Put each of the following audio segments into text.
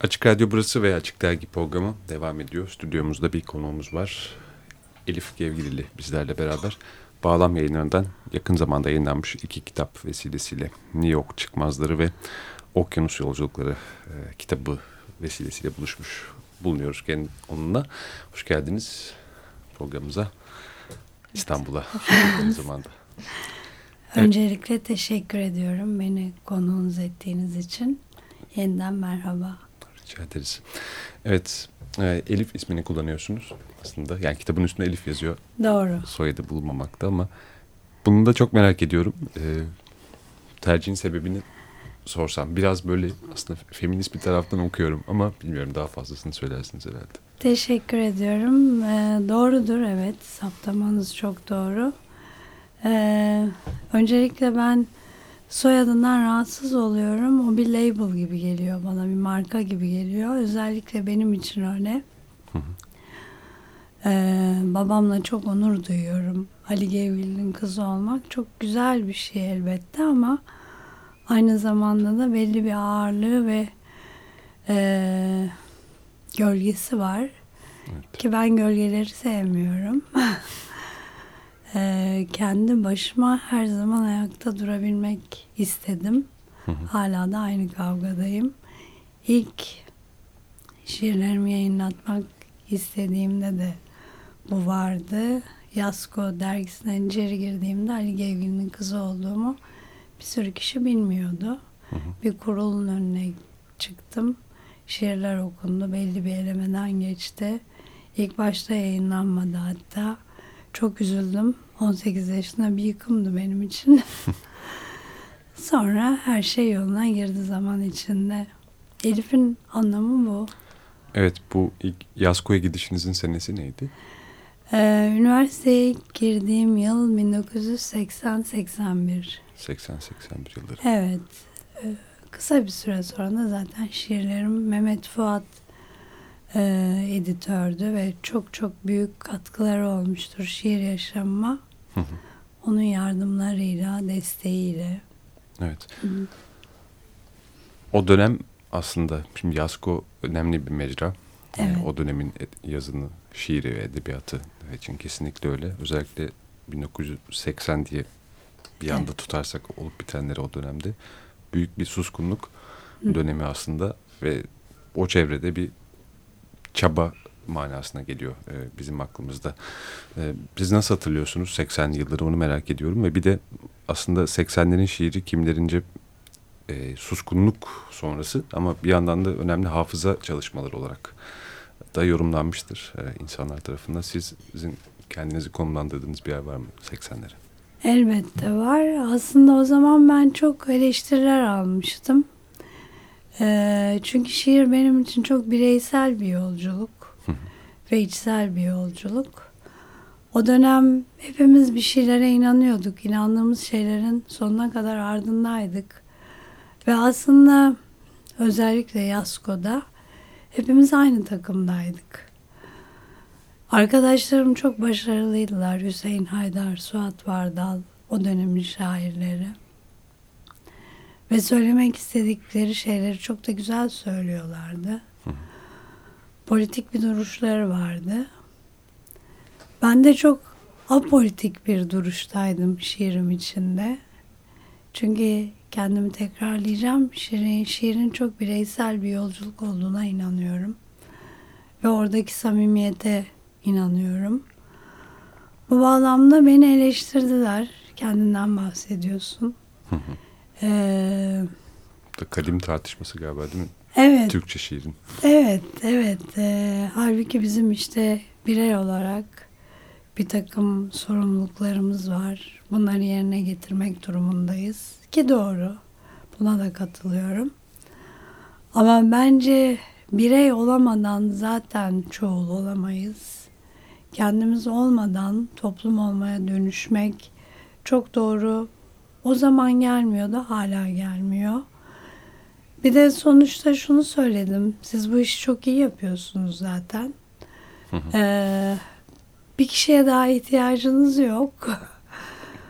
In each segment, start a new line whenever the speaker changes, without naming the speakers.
Açık Radyo burası ve Açık Dergi programı devam ediyor. Stüdyomuzda bir konuğumuz var. Elif Gevgirili bizlerle beraber. Bağlam yayınlarından yakın zamanda yayınlanmış iki kitap vesilesiyle New York Çıkmazları ve Okyanus Yolculukları e, kitabı vesilesiyle buluşmuş bulunuyoruz kendi onunla. Hoş geldiniz programımıza. İstanbul'a aynı zamanda.
Öncelikle teşekkür ediyorum beni konuğunuz ettiğiniz için. Yeniden merhaba.
Rica ederiz. Evet, e, Elif ismini kullanıyorsunuz aslında. Yani kitabın üstünde Elif yazıyor.
Doğru.
Soyadı bulunmamakta ama bunu da çok merak ediyorum. E, tercihin sebebini sorsam. Biraz böyle aslında feminist bir taraftan okuyorum ama bilmiyorum daha fazlasını söylersiniz herhalde.
Teşekkür ediyorum. Ee, doğrudur evet. Saptamanız çok doğru. Ee, öncelikle ben soyadından rahatsız oluyorum. O bir label gibi geliyor bana. Bir marka gibi geliyor. Özellikle benim için öyle. Ee, babamla çok onur duyuyorum. Ali Gevgil'in kızı olmak çok güzel bir şey elbette ama aynı zamanda da belli bir ağırlığı ve e, gölgesi var.
Evet.
Ki ben gölgeleri sevmiyorum. e, kendi başıma her zaman ayakta durabilmek istedim. Hala da aynı kavgadayım. İlk şiirlerimi yayınlatmak istediğimde de bu vardı. Yasko dergisinden içeri girdiğimde Ali Gevgil'in kızı olduğumu bir sürü kişi bilmiyordu. Bir kurulun önüne çıktım. Şiirler okundu. Belli bir elemeden geçti. İlk başta yayınlanmadı hatta. Çok üzüldüm. 18 yaşında bir yıkımdı benim için. Sonra her şey yoluna girdi zaman içinde. Elif'in anlamı bu.
Evet bu ilk Yasko'ya gidişinizin senesi neydi?
Ee, üniversiteye girdiğim yıl 1980-81.
80-81 yılları.
Evet. Ee, kısa bir süre sonra da zaten şiirlerim Mehmet Fuat e, editördü ve çok çok büyük katkıları olmuştur şiir yaşamıma. Onun yardımlarıyla, desteğiyle.
Evet. O dönem aslında şimdi Yasko önemli bir mecra.
Evet.
O dönemin yazını, şiiri ve edebiyatı için kesinlikle öyle. Özellikle 1980 diye bir anda
Evet.
tutarsak olup bitenleri o dönemde büyük bir suskunluk dönemi aslında ve o çevrede bir çaba manasına geliyor e, bizim aklımızda. E, siz nasıl hatırlıyorsunuz 80'li yılları onu merak ediyorum ve bir de aslında 80'lerin şiiri kimlerince e, suskunluk sonrası ama bir yandan da önemli hafıza çalışmaları olarak da yorumlanmıştır e, insanlar tarafından. Siz, sizin kendinizi konumlandırdığınız bir yer var mı 80'lere?
Elbette var. Aslında o zaman ben çok eleştiriler almıştım. Ee, çünkü şiir benim için çok bireysel bir yolculuk ve içsel bir yolculuk. O dönem hepimiz bir şeylere inanıyorduk. İnandığımız şeylerin sonuna kadar ardındaydık. Ve aslında özellikle Yasko'da hepimiz aynı takımdaydık. Arkadaşlarım çok başarılıydılar. Hüseyin Haydar, Suat Vardal, o dönemin şairleri. Ve söylemek istedikleri şeyleri çok da güzel söylüyorlardı. Politik bir duruşları vardı. Ben de çok apolitik bir duruştaydım şiirim içinde. Çünkü kendimi tekrarlayacağım. Şiirin, şiirin çok bireysel bir yolculuk olduğuna inanıyorum. Ve oradaki samimiyete inanıyorum. Bu bağlamda beni eleştirdiler. Kendinden bahsediyorsun. Ee,
kadim tartışması galiba değil mi?
evet,
Türkçe şiirin.
evet, evet. Ee, halbuki bizim işte birey olarak bir takım sorumluluklarımız var. Bunları yerine getirmek durumundayız. Ki doğru. Buna da katılıyorum. Ama bence birey olamadan zaten çoğul olamayız. Kendimiz olmadan toplum olmaya dönüşmek çok doğru. O zaman gelmiyordu, hala gelmiyor. Bir de sonuçta şunu söyledim. Siz bu işi çok iyi yapıyorsunuz zaten. Ee, bir kişiye daha ihtiyacınız yok.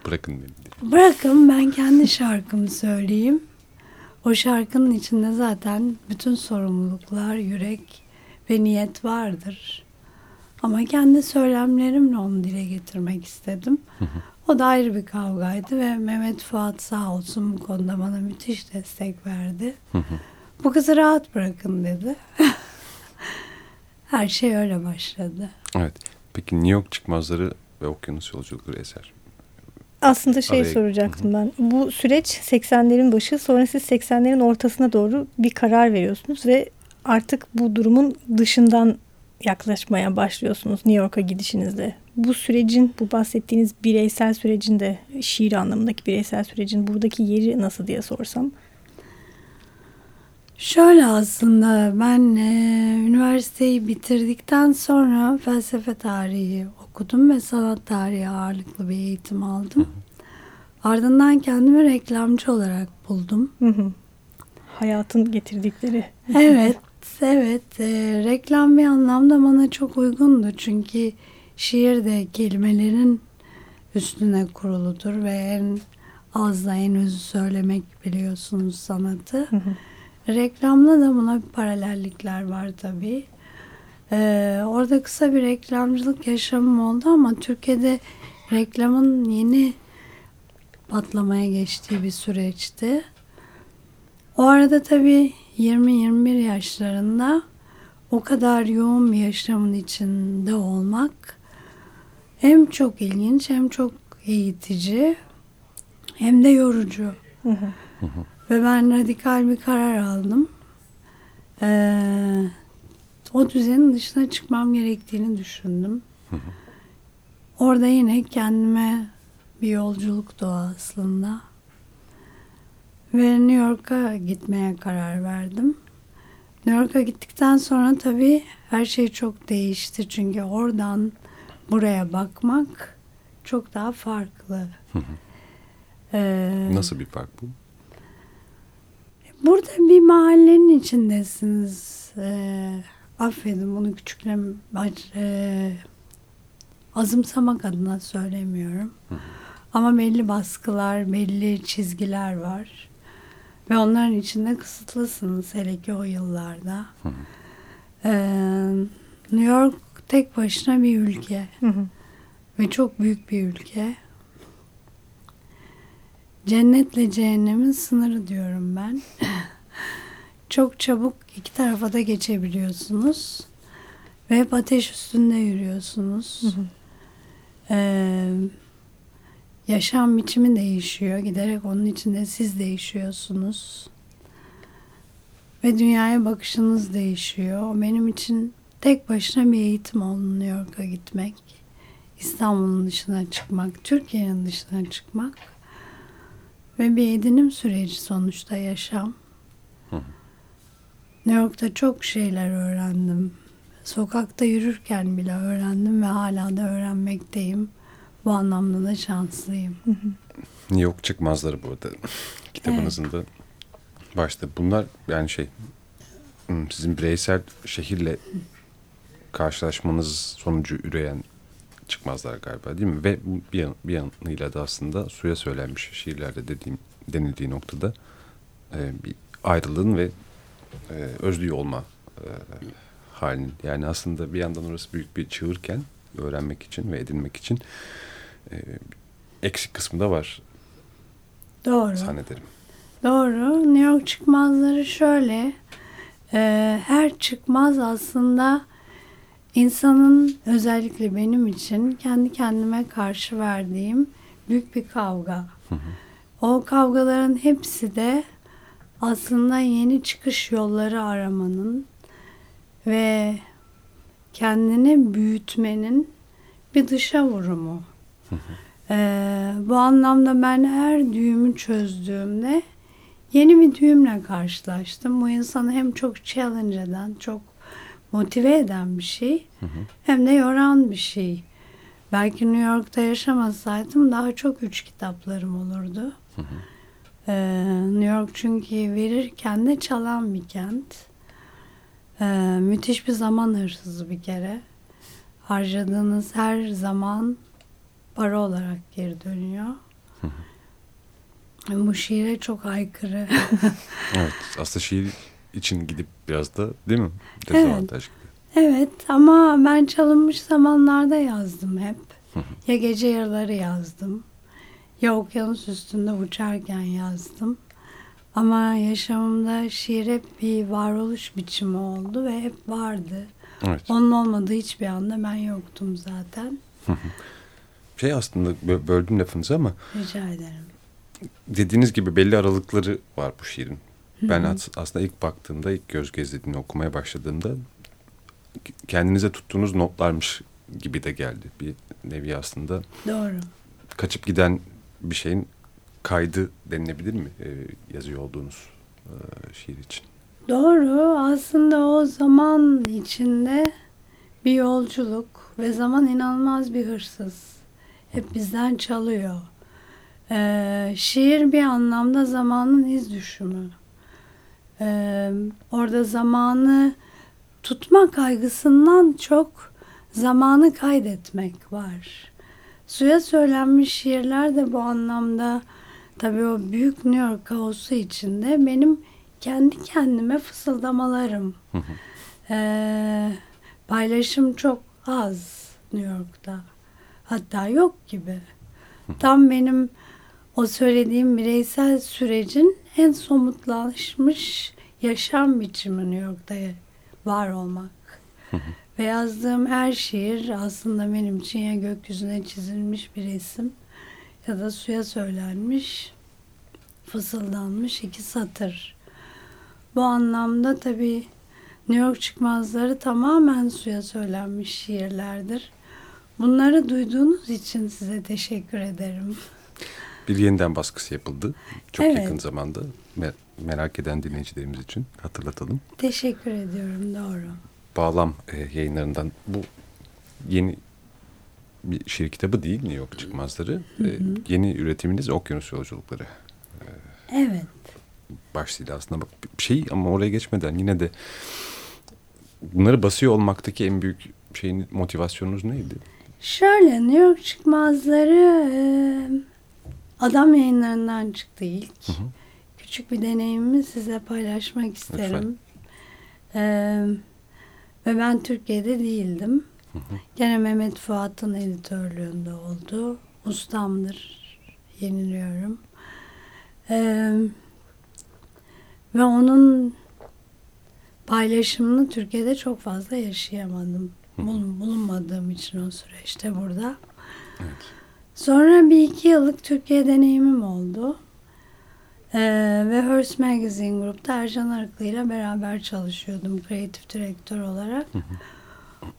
Bırakın beni. diye.
Bırakın ben kendi şarkımı söyleyeyim. O şarkının içinde zaten bütün sorumluluklar, yürek ve niyet vardır. Ama kendi söylemlerimle onu dile getirmek istedim. O da ayrı bir kavgaydı ve Mehmet Fuat sağ olsun bu konuda bana müthiş destek verdi. bu kızı rahat bırakın dedi. Her şey öyle başladı.
Evet. Peki New York çıkmazları ve okyanus yolculukları eser.
Aslında şey Araya... soracaktım ben. Bu süreç 80'lerin başı sonra siz 80'lerin ortasına doğru bir karar veriyorsunuz ve artık bu durumun dışından yaklaşmaya başlıyorsunuz New York'a gidişinizde. Bu sürecin, bu bahsettiğiniz bireysel sürecin de şiir anlamındaki bireysel sürecin buradaki yeri nasıl diye sorsam.
Şöyle aslında ben e, üniversiteyi bitirdikten sonra felsefe tarihi okudum ve sanat tarihi ağırlıklı bir eğitim aldım. Ardından kendimi reklamcı olarak buldum.
Hayatın getirdikleri.
evet, evet. E, reklam bir anlamda bana çok uygundu. Çünkü şiir de kelimelerin üstüne kuruludur ve en az da en özü söylemek biliyorsunuz sanatı. Hı hı. Reklamla da buna paralellikler var tabii. Ee, orada kısa bir reklamcılık yaşamım oldu ama Türkiye'de reklamın yeni patlamaya geçtiği bir süreçti. O arada tabii 20-21 yaşlarında o kadar yoğun bir yaşamın içinde olmak hem çok ilginç hem çok eğitici hem de yorucu. Ve ben radikal bir karar aldım. Ee, o düzenin dışına çıkmam gerektiğini düşündüm. Orada yine kendime bir yolculuk doğa aslında. Ve New York'a gitmeye karar verdim. New York'a gittikten sonra tabii her şey çok değişti. Çünkü oradan buraya bakmak çok daha farklı.
ee, Nasıl bir fark bu?
Burada bir mahallenin içindesiniz. Ee, affedin bunu küçüklem e, azımsamak adına söylemiyorum. Ama belli baskılar, belli çizgiler var. Ve onların içinde kısıtlısınız hele ki o yıllarda. Ee, New York tek başına bir ülke. Ve çok büyük bir ülke. Cennetle cehennemin sınırı diyorum ben. Çok çabuk iki tarafa da geçebiliyorsunuz. Ve hep ateş üstünde yürüyorsunuz. Ee, yaşam biçimi değişiyor. Giderek onun içinde siz değişiyorsunuz. Ve dünyaya bakışınız değişiyor. O benim için tek başına bir eğitim oldu New York'a gitmek. İstanbul'un dışına çıkmak, Türkiye'nin dışına çıkmak. Ve bir edinim süreci sonuçta yaşam. New York'ta çok şeyler öğrendim. Sokakta yürürken bile öğrendim ve hala da öğrenmekteyim. Bu anlamda da şanslıyım.
York çıkmazları burada kitabınızın evet. da başta. Bunlar yani şey hmm, sizin bireysel şehirle karşılaşmanız sonucu üreyen çıkmazlar galiba değil mi? Ve bir, yan, bir yanıyla da aslında suya söylenmiş şiirlerde dediğim denildiği noktada e, bir ayrılığın ve e, özlüğü olma e, halinin. Yani aslında bir yandan orası büyük bir çığırken öğrenmek için ve edinmek için e, eksik kısmı da var.
Doğru.
Zannederim.
Doğru. New York çıkmazları şöyle. E, her çıkmaz aslında insanın özellikle benim için kendi kendime karşı verdiğim büyük bir kavga. Hı hı. O kavgaların hepsi de aslında yeni çıkış yolları aramanın ve kendini büyütmenin bir dışa vurumu. Ee, bu anlamda ben her düğümü çözdüğümde yeni bir düğümle karşılaştım. Bu insanı hem çok challenge eden, çok motive eden bir şey hem de yoran bir şey. Belki New York'ta yaşamasaydım daha çok üç kitaplarım olurdu. Ee, New York çünkü verirken de çalan bir kent. Ee, müthiş bir zaman hırsızı bir kere. Harcadığınız her zaman para olarak geri dönüyor. Bu şiire çok aykırı.
evet aslında şiir için gidip biraz da değil mi? Dezavantaj
evet. Evet ama ben çalınmış zamanlarda yazdım hep. ya gece yarıları yazdım. Ya okyanus üstünde uçarken yazdım. Ama yaşamımda şiir hep bir varoluş biçimi oldu ve hep vardı. Evet. Onun olmadığı hiçbir anda ben yoktum zaten.
şey aslında böldüm lafınızı ama.
Rica ederim.
Dediğiniz gibi belli aralıkları var bu şiirin. Ben aslında ilk baktığımda, ilk göz gezdiğimde, okumaya başladığımda kendinize tuttuğunuz notlarmış gibi de geldi. Bir nevi aslında.
Doğru.
Kaçıp giden bir şeyin kaydı denilebilir mi e, yazıyor olduğunuz e, şiir için?
Doğru. Aslında o zaman içinde bir yolculuk ve zaman inanılmaz bir hırsız. Hep bizden çalıyor. Ee, şiir bir anlamda zamanın iz düşümü. Ee, orada zamanı tutma kaygısından çok zamanı kaydetmek var. Suya söylenmiş şiirler de bu anlamda tabii o büyük New York kaosu içinde benim kendi kendime fısıldamalarım. ee, paylaşım çok az New York'ta. Hatta yok gibi. Tam benim o söylediğim bireysel sürecin en somutlaşmış yaşam biçimi New York'ta var olmak. Ve yazdığım her şiir aslında benim için ya gökyüzüne çizilmiş bir resim ya da suya söylenmiş, fısıldanmış iki satır. Bu anlamda tabii New York çıkmazları tamamen suya söylenmiş şiirlerdir. Bunları duyduğunuz için size teşekkür ederim.
Bir yeniden baskısı yapıldı. Çok evet. yakın zamanda. Merak eden dinleyicilerimiz için hatırlatalım.
Teşekkür ediyorum. Doğru.
Bağlam e, yayınlarından bu yeni bir şiir kitabı değil New York Çıkmazları. Hı hı. E, yeni üretiminiz Okyanus Yolculukları.
E, evet.
Başlığıyla aslında bak bir şey ama oraya geçmeden yine de bunları basıyor olmaktaki en büyük şeyin motivasyonunuz neydi?
Şöyle New York Çıkmazları e, adam yayınlarından çıktı ilk. Hı hı. Küçük bir deneyimimi size paylaşmak isterim. Ee, ve ben Türkiye'de değildim. Hı hı. Gene Mehmet Fuat'ın editörlüğünde oldu. Ustamdır. Yeniliyorum. Ee, ve onun paylaşımını Türkiye'de çok fazla yaşayamadım. Bulun, bulunmadığım için o süreçte burada. Evet. Sonra bir iki yıllık Türkiye deneyimim oldu. Ee, ve Hearst Magazine Group'ta Ercan Arıklı ile beraber çalışıyordum kreatif direktör olarak.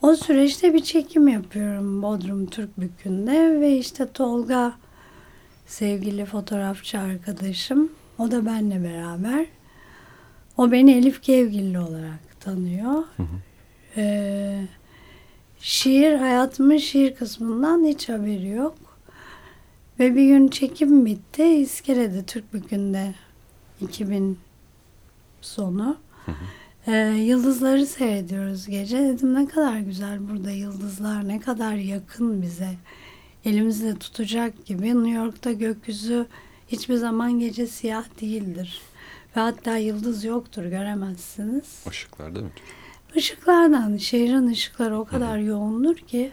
O süreçte bir çekim yapıyorum Bodrum Türk Bükü'nde ve işte Tolga sevgili fotoğrafçı arkadaşım o da benle beraber. O beni Elif Kevgilli olarak tanıyor. Ee, şiir hayatımın şiir kısmından hiç haberi yok. Ve bir gün çekim bitti. İskele'de Türkbükü'nde 2000 sonu. Ee, yıldızları seyrediyoruz gece. Dedim ne kadar güzel burada yıldızlar, ne kadar yakın bize. Elimizde tutacak gibi. New York'ta gökyüzü hiçbir zaman gece siyah değildir. Ve hatta yıldız yoktur, göremezsiniz.
Işıklar değil mi?
Işıklardan, şehrin ışıkları o kadar Hı-hı. yoğundur ki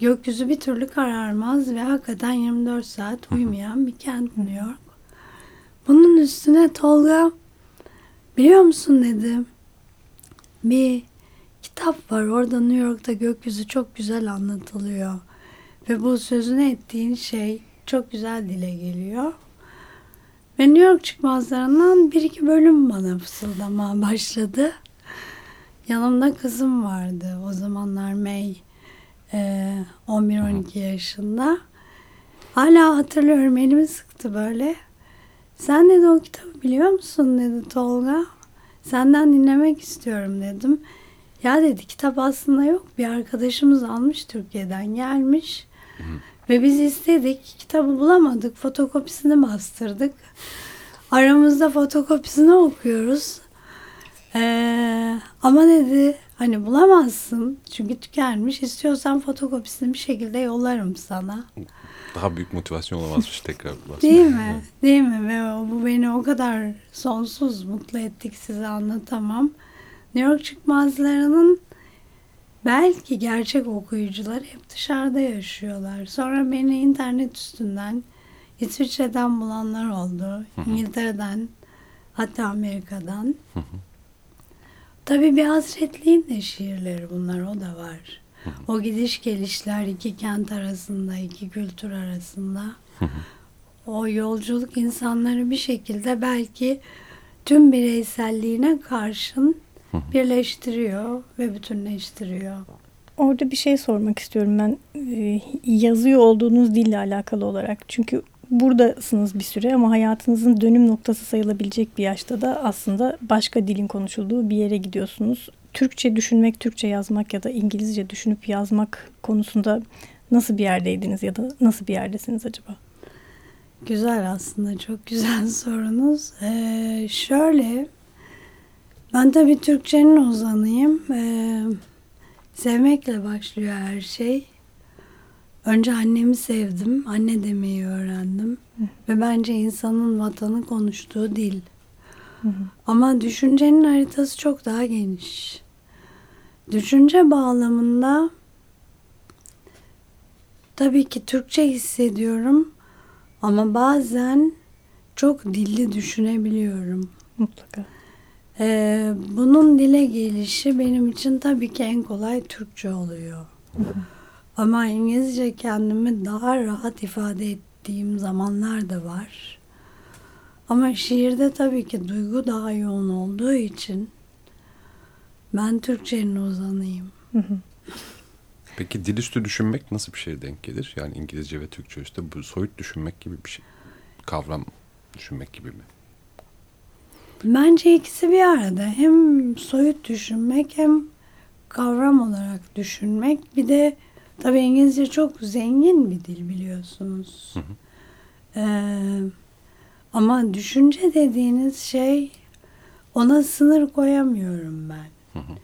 gökyüzü bir türlü kararmaz ve hakikaten 24 saat uyumayan bir kent New York. Bunun üstüne Tolga biliyor musun dedi. Bir kitap var orada New York'ta gökyüzü çok güzel anlatılıyor. Ve bu sözünü ettiğin şey çok güzel dile geliyor. Ve New York çıkmazlarından bir iki bölüm bana fısıldamaya başladı. Yanımda kızım vardı. O zamanlar May e, 11-12 yaşında. Hala hatırlıyorum elimi sıktı böyle. Sen dedi o kitabı biliyor musun dedi Tolga. Senden dinlemek istiyorum dedim. Ya dedi kitap aslında yok. Bir arkadaşımız almış Türkiye'den gelmiş. Hı. Ve biz istedik. Kitabı bulamadık. Fotokopisini bastırdık. Aramızda fotokopisini okuyoruz. Ee, ama dedi Hani bulamazsın çünkü tükenmiş. İstiyorsan fotokopisini bir şekilde yollarım sana.
Daha büyük motivasyon olamazmış tekrar.
Değil mi? Değil mi? Ve bu beni o kadar sonsuz mutlu ettik size anlatamam. New York çıkmazlarının belki gerçek okuyucular hep dışarıda yaşıyorlar. Sonra beni internet üstünden İsviçre'den bulanlar oldu. İngiltere'den hatta Amerika'dan. Tabii bir hasretliğin de şiirleri bunlar o da var. O gidiş gelişler iki kent arasında, iki kültür arasında. o yolculuk insanları bir şekilde belki tüm bireyselliğine karşın birleştiriyor ve bütünleştiriyor.
Orada bir şey sormak istiyorum ben e, yazıyor olduğunuz dille alakalı olarak. Çünkü buradasınız bir süre ama hayatınızın dönüm noktası sayılabilecek bir yaşta da aslında başka dilin konuşulduğu bir yere gidiyorsunuz. Türkçe düşünmek, Türkçe yazmak ya da İngilizce düşünüp yazmak konusunda nasıl bir yerdeydiniz ya da nasıl bir yerdesiniz acaba?
Güzel aslında çok güzel sorunuz. Ee, şöyle ben tabii Türkçenin ozanıyım. Ee, sevmekle başlıyor her şey. Önce annemi sevdim. Anne demeyi öğrendim. Hı. Ve bence insanın vatanı konuştuğu dil. Hı hı. Ama düşüncenin haritası çok daha geniş. Düşünce bağlamında tabii ki Türkçe hissediyorum ama bazen çok dilli düşünebiliyorum.
Mutlaka.
Ee, bunun dile gelişi benim için tabii ki en kolay Türkçe oluyor. Hı hı. Ama İngilizce kendimi daha rahat ifade ettiğim zamanlar da var. Ama şiirde tabii ki duygu daha yoğun olduğu için ben Türkçenin uzanıyım.
Peki dil üstü düşünmek nasıl bir şeye denk gelir? Yani İngilizce ve Türkçe üstü bu soyut düşünmek gibi bir şey. Kavram düşünmek gibi mi?
Bence ikisi bir arada. Hem soyut düşünmek hem kavram olarak düşünmek. Bir de Tabii İngilizce çok zengin bir dil biliyorsunuz. Hı hı. Ee, ama düşünce dediğiniz şey ona sınır koyamıyorum ben. Hı hı.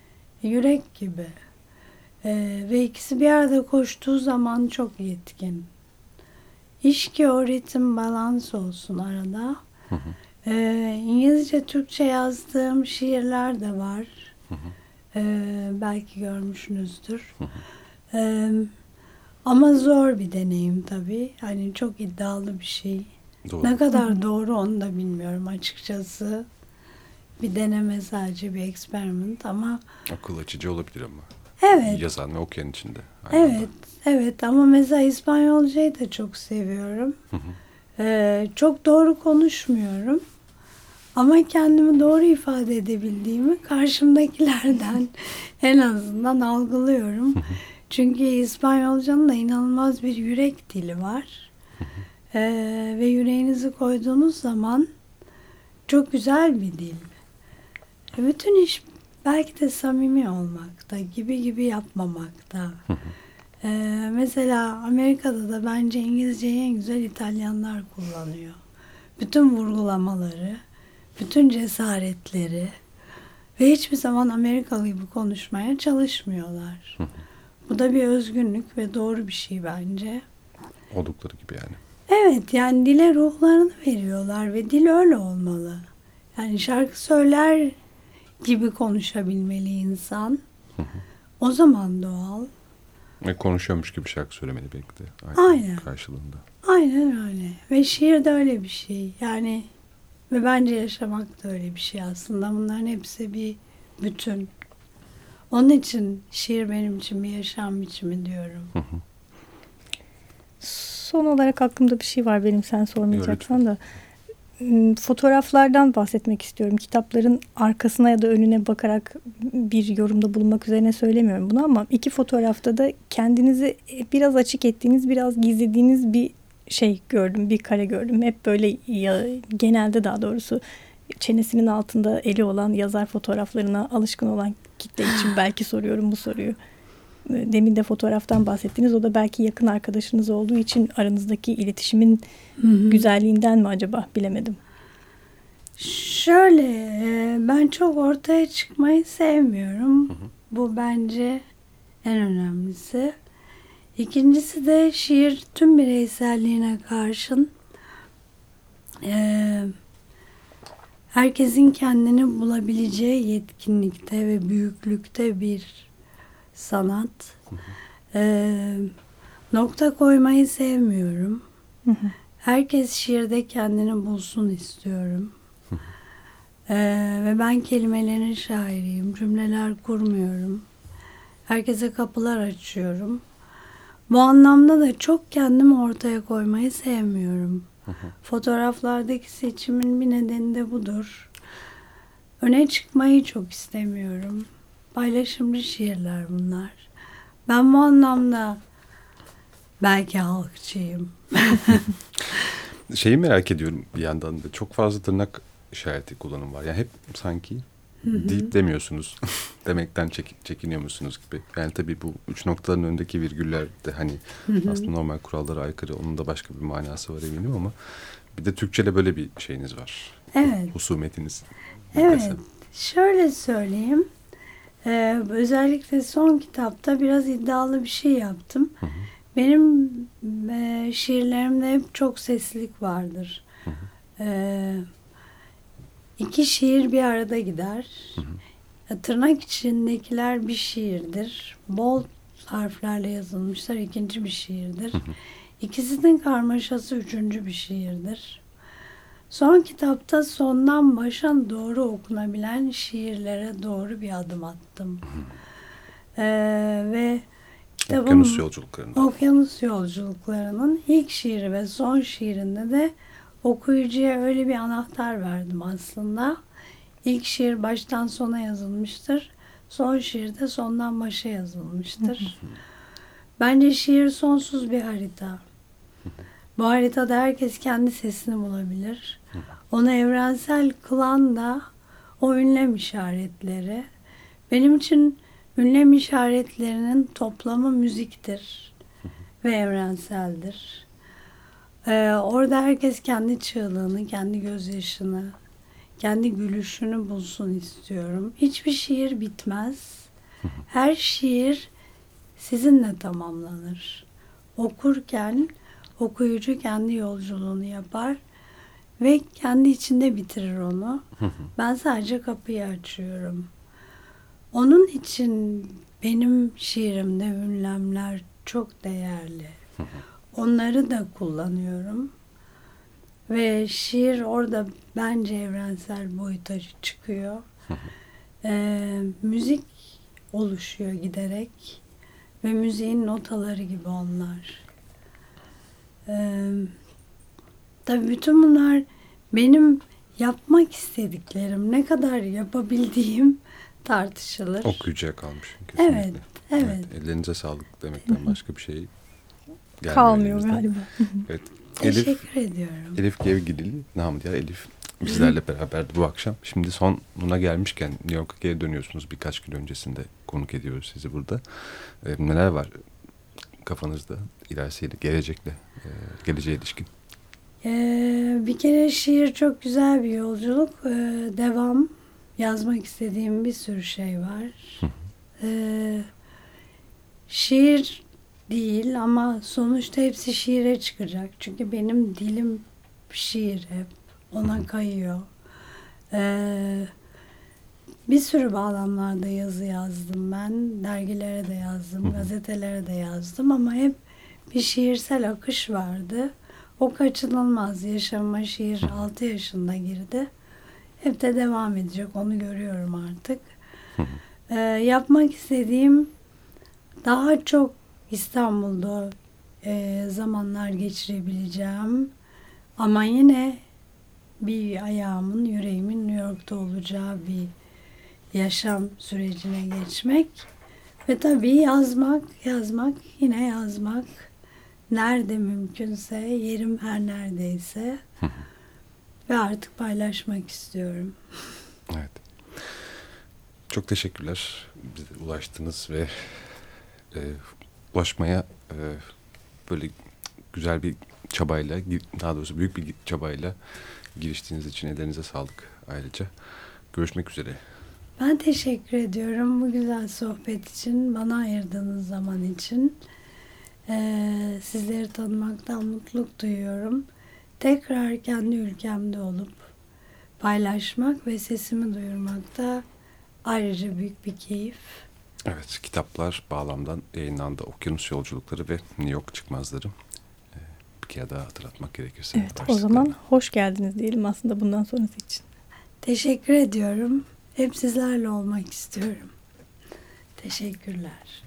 Yürek gibi. Ee, ve ikisi bir arada koştuğu zaman çok yetkin. İş ki o ritim balans olsun arada. Hı hı. Ee, İngilizce, Türkçe yazdığım şiirler de var. Hı hı. Ee, belki görmüşsünüzdür. Hı hı. Ee, ama zor bir deneyim tabii. Hani çok iddialı bir şey. Doğru. Ne kadar doğru onu da bilmiyorum açıkçası. Bir deneme sadece bir experiment ama...
Akıl açıcı olabilir ama.
Evet.
Yazan ve okuyan içinde.
Evet, anda. evet ama mesela İspanyolcayı da çok seviyorum. Ee, çok doğru konuşmuyorum. Ama kendimi doğru ifade edebildiğimi karşımdakilerden en azından algılıyorum. Çünkü İspanyolcanın da inanılmaz bir yürek dili var. Ee, ve yüreğinizi koyduğunuz zaman çok güzel bir dil. Bütün iş belki de samimi olmakta, gibi gibi yapmamakta. ee, mesela Amerika'da da bence İngilizceyi en güzel İtalyanlar kullanıyor. Bütün vurgulamaları, bütün cesaretleri ve hiçbir zaman Amerikalı gibi konuşmaya çalışmıyorlar. Bu da bir özgünlük ve doğru bir şey bence.
Oldukları gibi yani.
Evet yani dile ruhlarını veriyorlar ve dil öyle olmalı. Yani şarkı söyler gibi konuşabilmeli insan. O zaman doğal.
Ve konuşuyormuş gibi şarkı söylemeli belki de. Aynen. Aynen. Karşılığında.
Aynen öyle. Ve şiir de öyle bir şey. Yani ve bence yaşamak da öyle bir şey aslında. Bunların hepsi bir bütün. Onun için şiir benim için bir yaşam biçimi diyorum.
Son olarak aklımda bir şey var benim sen sormayacaksan da. Hmm, fotoğraflardan bahsetmek istiyorum. Kitapların arkasına ya da önüne bakarak bir yorumda bulunmak üzerine söylemiyorum bunu ama iki fotoğrafta da kendinizi biraz açık ettiğiniz, biraz gizlediğiniz bir şey gördüm, bir kare gördüm. Hep böyle ya, genelde daha doğrusu çenesinin altında eli olan yazar fotoğraflarına alışkın olan kitle için belki soruyorum bu soruyu. Demin de fotoğraftan bahsettiniz. O da belki yakın arkadaşınız olduğu için aranızdaki iletişimin hı hı. güzelliğinden mi acaba bilemedim.
Şöyle e, ben çok ortaya çıkmayı sevmiyorum. Hı hı. Bu bence en önemlisi. İkincisi de şiir tüm bireyselliğine karşın e, herkesin kendini bulabileceği yetkinlikte ve büyüklükte bir sanat. E, nokta koymayı sevmiyorum. Herkes şiirde kendini bulsun istiyorum. Ee, ve ben kelimelerin şairiyim. Cümleler kurmuyorum. Herkese kapılar açıyorum. Bu anlamda da çok kendimi ortaya koymayı sevmiyorum. Fotoğraflardaki seçimin bir nedeni de budur. Öne çıkmayı çok istemiyorum. Paylaşımcı şiirler bunlar. Ben bu anlamda belki halkçıyım.
Şeyi merak ediyorum bir yandan da çok fazla tırnak işareti kullanım var. Yani hep sanki deyip demiyorsunuz. Demekten çek, çekiniyor musunuz gibi. Yani tabii bu üç noktaların önündeki virgüller de hani aslında normal kurallara aykırı. Onun da başka bir manası var eminim ama bir de Türkçe'de böyle bir şeyiniz var.
Evet.
Husumetiniz.
Evet. Şöyle söyleyeyim. Ee, özellikle son kitapta biraz iddialı bir şey yaptım. Hı hı. Benim e, şiirlerimde hep çok seslilik vardır. Hı hı. Ee, iki şiir bir arada gider. Hı hı. Tırnak içindekiler bir şiirdir. Bol harflerle yazılmışlar ikinci bir şiirdir. Hı hı. İkisinin karmaşası üçüncü bir şiirdir. Son kitapta sondan başa doğru okunabilen şiirlere doğru bir adım attım. Ee, ve kitabın
Okyanus yolculuklarının.
Okyanus yolculuklarının ilk şiiri ve son şiirinde de okuyucuya öyle bir anahtar verdim aslında. İlk şiir baştan sona yazılmıştır. Son şiir de sondan başa yazılmıştır. Bence şiir sonsuz bir harita. Bu haritada herkes kendi sesini bulabilir. Onu evrensel kılan da o ünlem işaretleri. Benim için ünlem işaretlerinin toplamı müziktir ve evrenseldir. Ee, orada herkes kendi çığlığını, kendi gözyaşını, kendi gülüşünü bulsun istiyorum. Hiçbir şiir bitmez. Her şiir sizinle tamamlanır. Okurken okuyucu kendi yolculuğunu yapar ve kendi içinde bitirir onu. ben sadece kapıyı açıyorum. Onun için benim şiirimde ünlemler çok değerli. Onları da kullanıyorum. Ve şiir orada bence evrensel boyuta çıkıyor. ee, müzik oluşuyor giderek. Ve müziğin notaları gibi onlar. Ee, tabii bütün bunlar benim yapmak istediklerim. Ne kadar yapabildiğim tartışılır.
Okuyucuya kalmış. Kesinlikle.
Evet, evet. evet.
Ellerinize sağlık demekten başka bir şey
kalmıyor galiba.
evet.
Teşekkür Elif, ediyorum.
Elif Gevgidili, namı diğer Elif bizlerle beraberdi bu akşam. Şimdi sonuna gelmişken New York'a geri dönüyorsunuz. Birkaç gün öncesinde konuk ediyoruz sizi burada. Ee, neler var kafanızda ilerisiyle, gelecekle, e, geleceğe ilişkin?
Ee, bir kere şiir çok güzel bir yolculuk. Ee, devam. Yazmak istediğim bir sürü şey var. Ee, şiir değil ama sonuçta hepsi şiire çıkacak. Çünkü benim dilim şiir hep. Ona kayıyor. Ee, bir sürü bağlamlarda yazı yazdım ben. Dergilere de yazdım, gazetelere de yazdım ama hep bir şiirsel akış vardı. O kaçınılmaz. Yaşama şiir 6 yaşında girdi. Hep de devam edecek. Onu görüyorum artık. ee, yapmak istediğim daha çok İstanbul'da e, zamanlar geçirebileceğim. Ama yine bir ayağımın, yüreğimin New York'ta olacağı bir yaşam sürecine geçmek. Ve tabii yazmak, yazmak, yine yazmak. Nerede mümkünse, yerim her neredeyse. Ve artık paylaşmak istiyorum.
Evet. Çok teşekkürler. Bize ulaştınız ve e, ulaşmaya e, böyle güzel bir çabayla, daha doğrusu büyük bir çabayla giriştiğiniz için ellerinize sağlık ayrıca. Görüşmek üzere
Ben teşekkür ediyorum bu güzel sohbet için, bana ayırdığınız zaman için. Ee, sizleri tanımaktan mutluluk duyuyorum. Tekrar kendi ülkemde olup paylaşmak ve sesimi duyurmak da ayrıca büyük bir keyif.
Evet, kitaplar bağlamdan yayınlandı. Okyanus Yolculukları ve New York Çıkmazları. Ee, bir kere daha hatırlatmak gerekirse.
Evet, o zaman hoş geldiniz diyelim aslında bundan sonrası için.
Teşekkür ediyorum. Hep sizlerle olmak istiyorum. Teşekkürler.